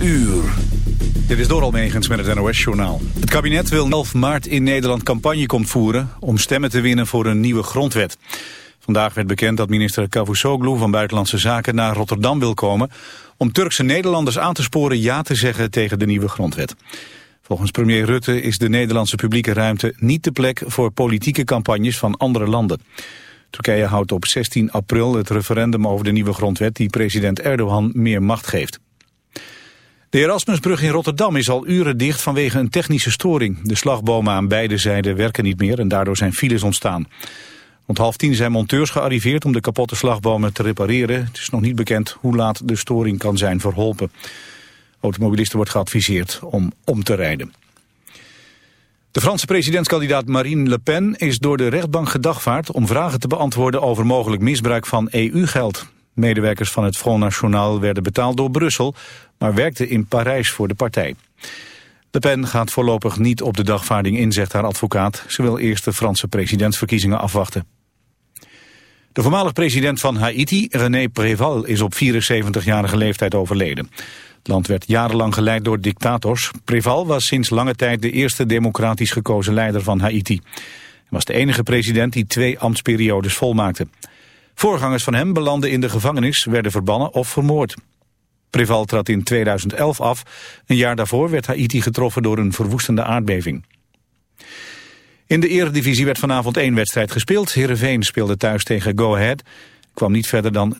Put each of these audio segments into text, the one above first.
Dit is door Almegens met het NOS-journaal. Het kabinet wil 11 maart in Nederland campagne komt voeren... om stemmen te winnen voor een nieuwe grondwet. Vandaag werd bekend dat minister Cavusoglu van Buitenlandse Zaken naar Rotterdam wil komen... om Turkse Nederlanders aan te sporen ja te zeggen tegen de nieuwe grondwet. Volgens premier Rutte is de Nederlandse publieke ruimte niet de plek... voor politieke campagnes van andere landen. Turkije houdt op 16 april het referendum over de nieuwe grondwet... die president Erdogan meer macht geeft. De Erasmusbrug in Rotterdam is al uren dicht vanwege een technische storing. De slagbomen aan beide zijden werken niet meer en daardoor zijn files ontstaan. Rond half tien zijn monteurs gearriveerd om de kapotte slagbomen te repareren. Het is nog niet bekend hoe laat de storing kan zijn verholpen. Automobilisten wordt geadviseerd om om te rijden. De Franse presidentskandidaat Marine Le Pen is door de rechtbank gedagvaard om vragen te beantwoorden over mogelijk misbruik van EU-geld. Medewerkers van het Front National werden betaald door Brussel, maar werkten in Parijs voor de partij. Le Pen gaat voorlopig niet op de dagvaarding in, zegt haar advocaat. Ze wil eerst de Franse presidentsverkiezingen afwachten. De voormalig president van Haiti, René Préval, is op 74-jarige leeftijd overleden. Het land werd jarenlang geleid door dictators. Préval was sinds lange tijd de eerste democratisch gekozen leider van Haiti. Hij was de enige president die twee ambtsperiodes volmaakte. Voorgangers van hem belanden in de gevangenis, werden verbannen of vermoord. Preval trad in 2011 af. Een jaar daarvoor werd Haiti getroffen door een verwoestende aardbeving. In de eredivisie werd vanavond één wedstrijd gespeeld. Heerenveen speelde thuis tegen Go Ahead. Kwam niet verder dan 2-2.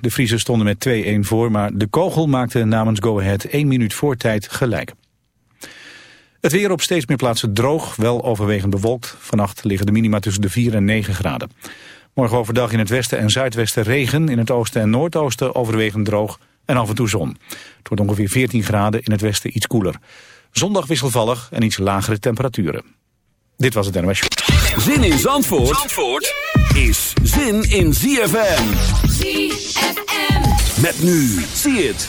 De Friesen stonden met 2-1 voor, maar de kogel maakte namens Go Ahead één minuut voor tijd gelijk. Het weer op steeds meer plaatsen droog, wel overwegend bewolkt. Vannacht liggen de minima tussen de 4 en 9 graden. Morgen overdag in het westen en zuidwesten regen. In het oosten en noordoosten overwegend droog en af en toe zon. Het wordt ongeveer 14 graden, in het westen iets koeler. Zondag wisselvallig en iets lagere temperaturen. Dit was het NOS Zin in Zandvoort, Zandvoort is zin in ZFM. ZFM. Met nu, zie het.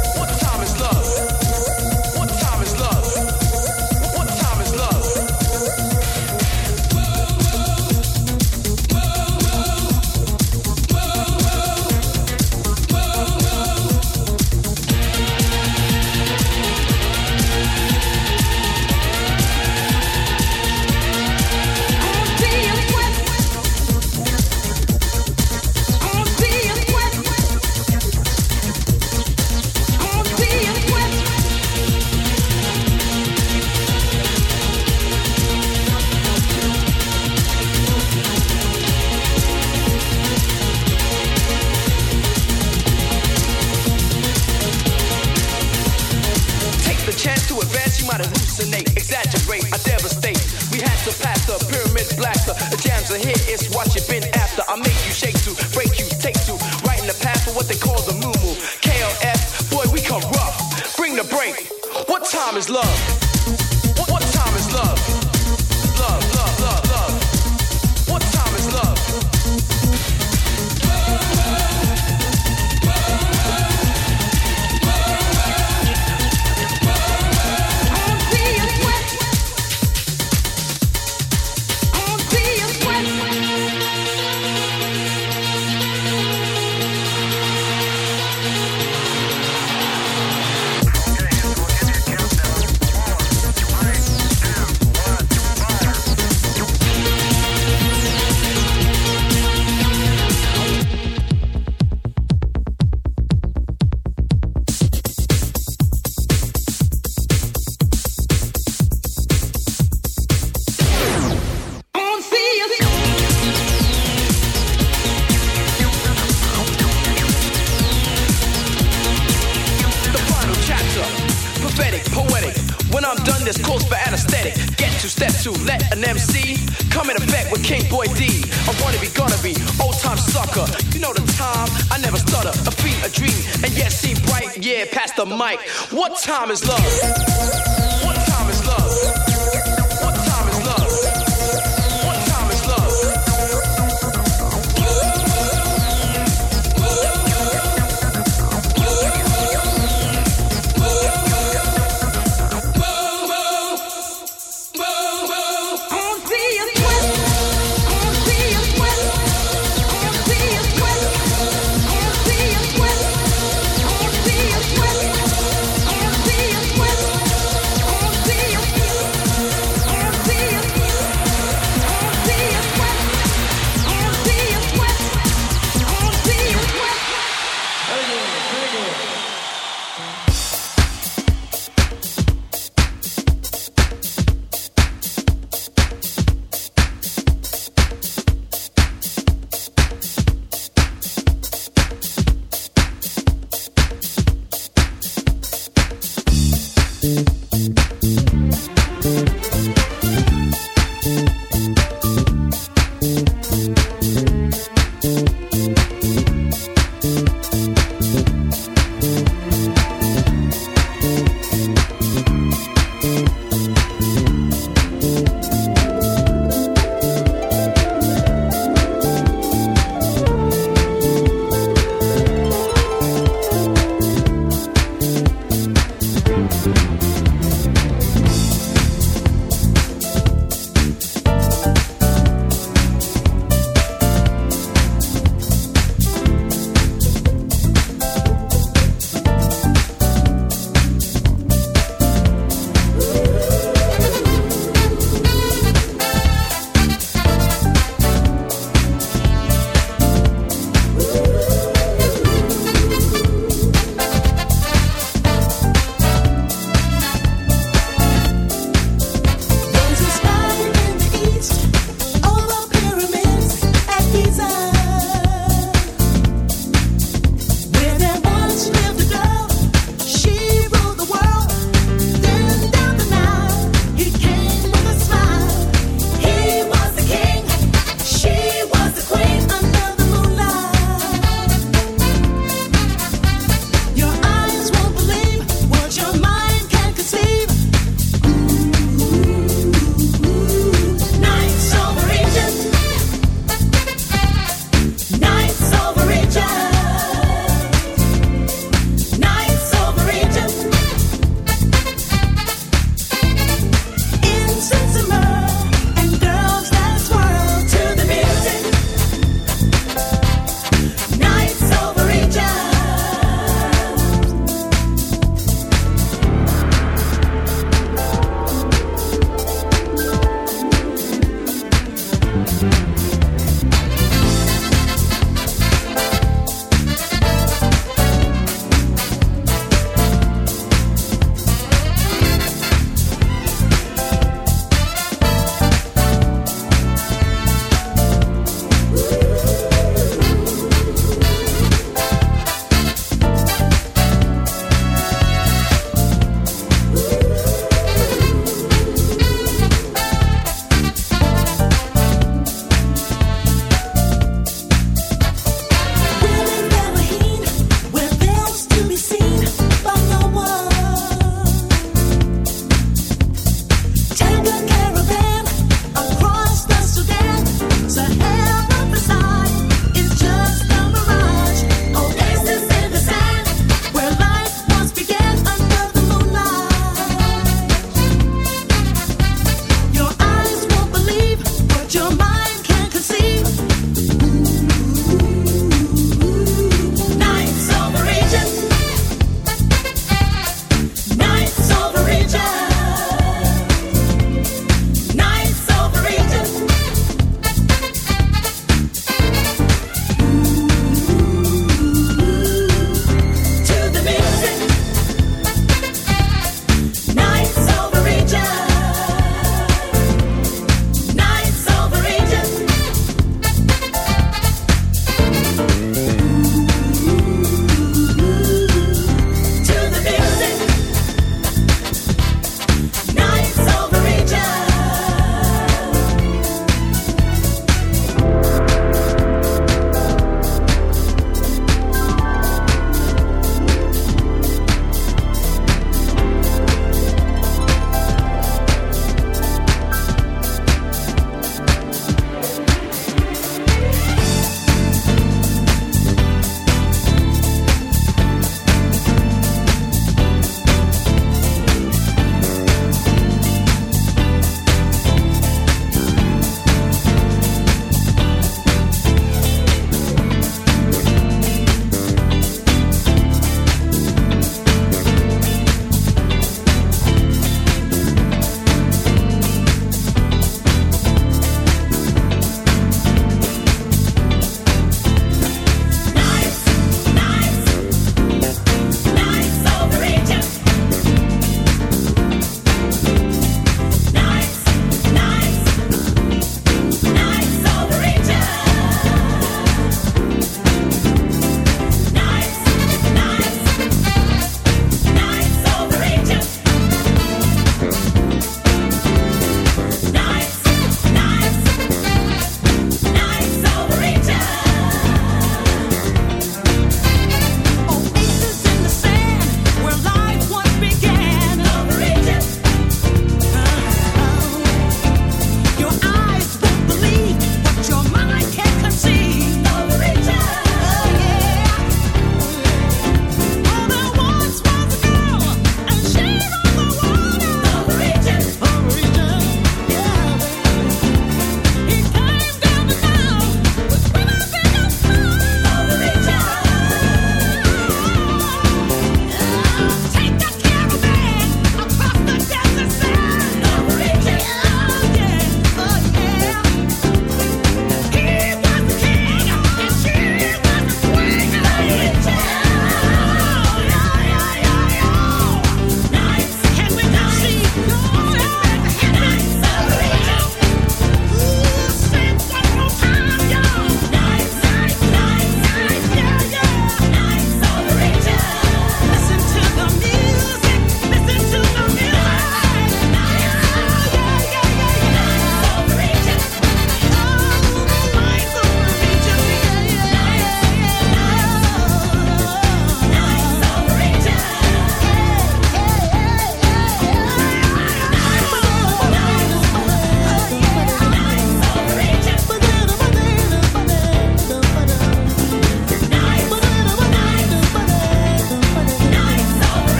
Jams are it's what you've been after. I make you shake to, break you, take to, right in the path for what they call the moo moo. KLF, boy, we come rough. Bring the break. What time is love?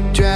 the dress.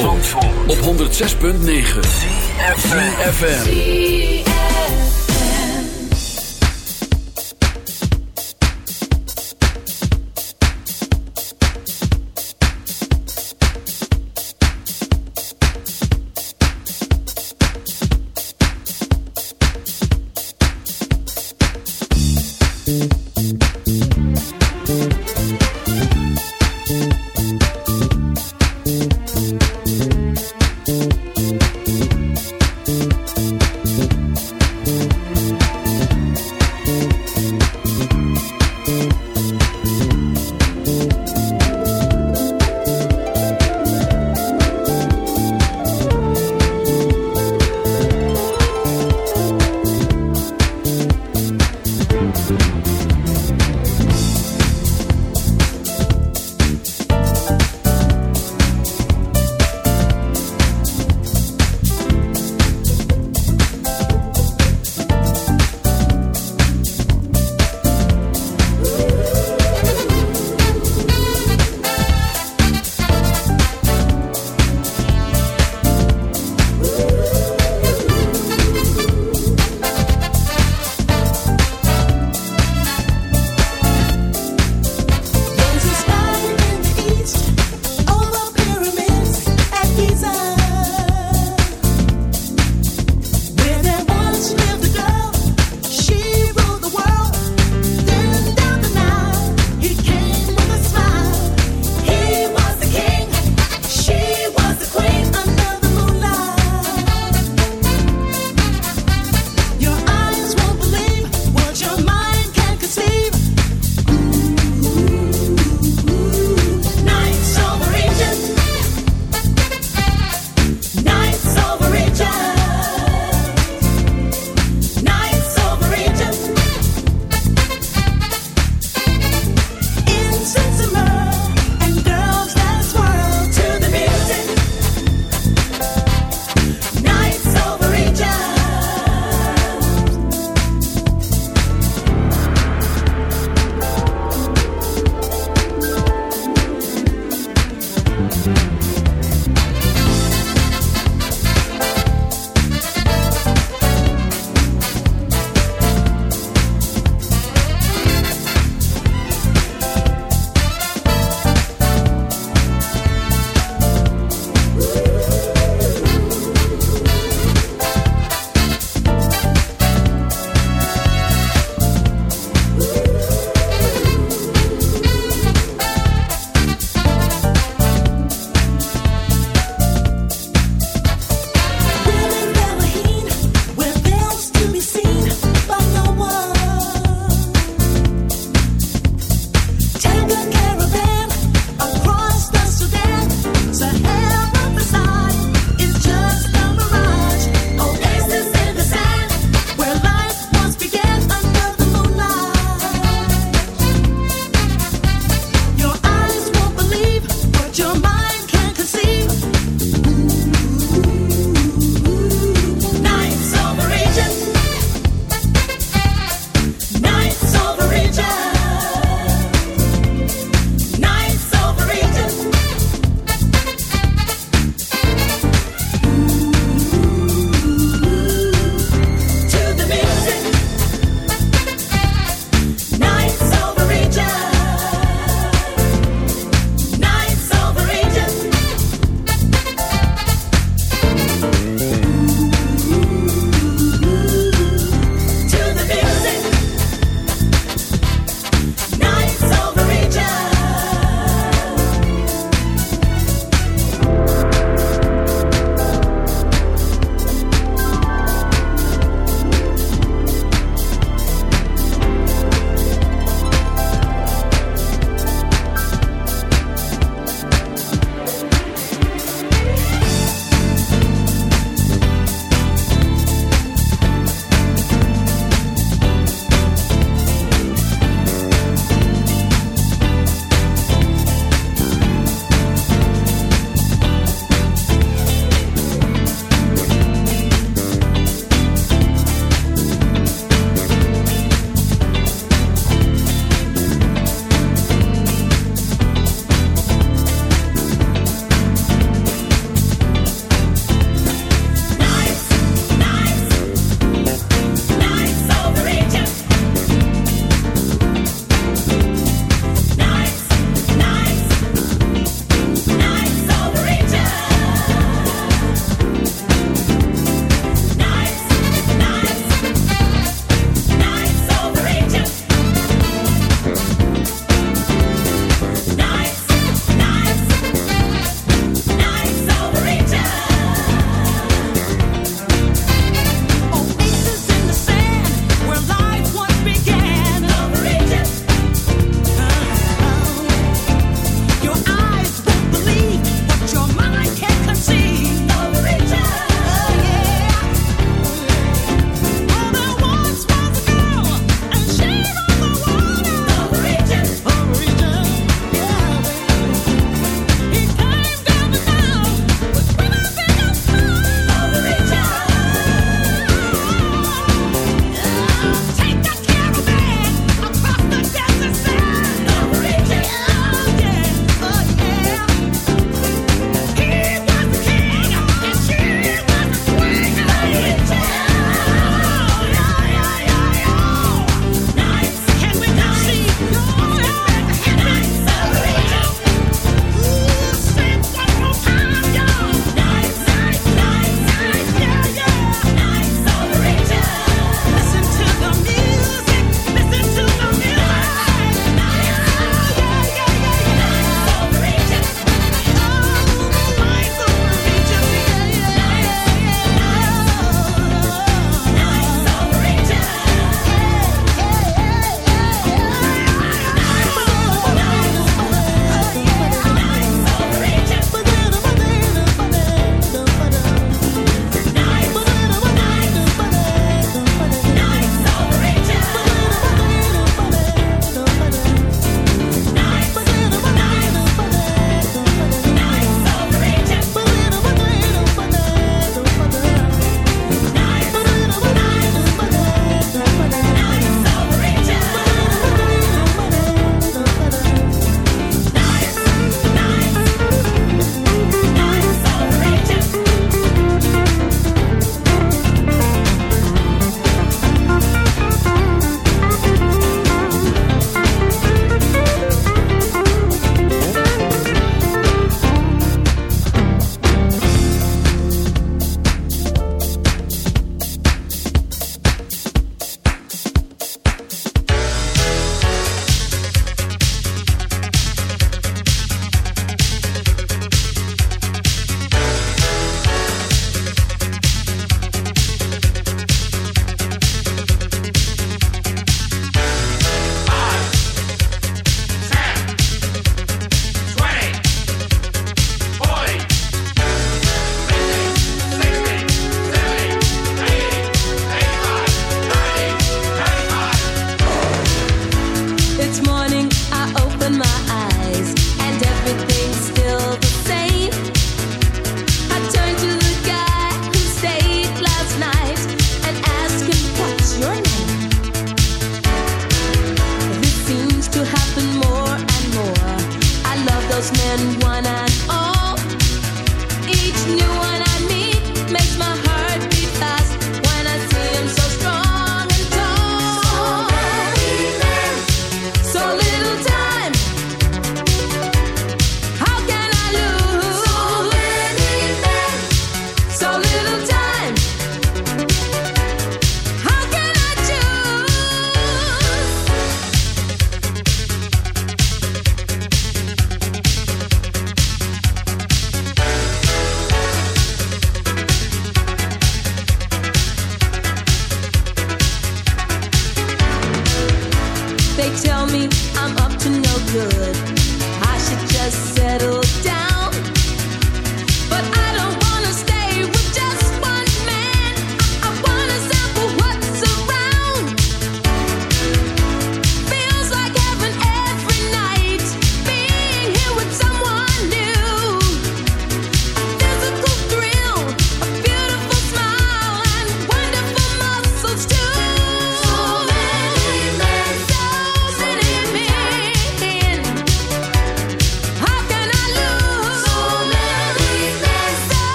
Zandvoort, op 106.9 FM.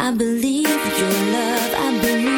I believe your love, I believe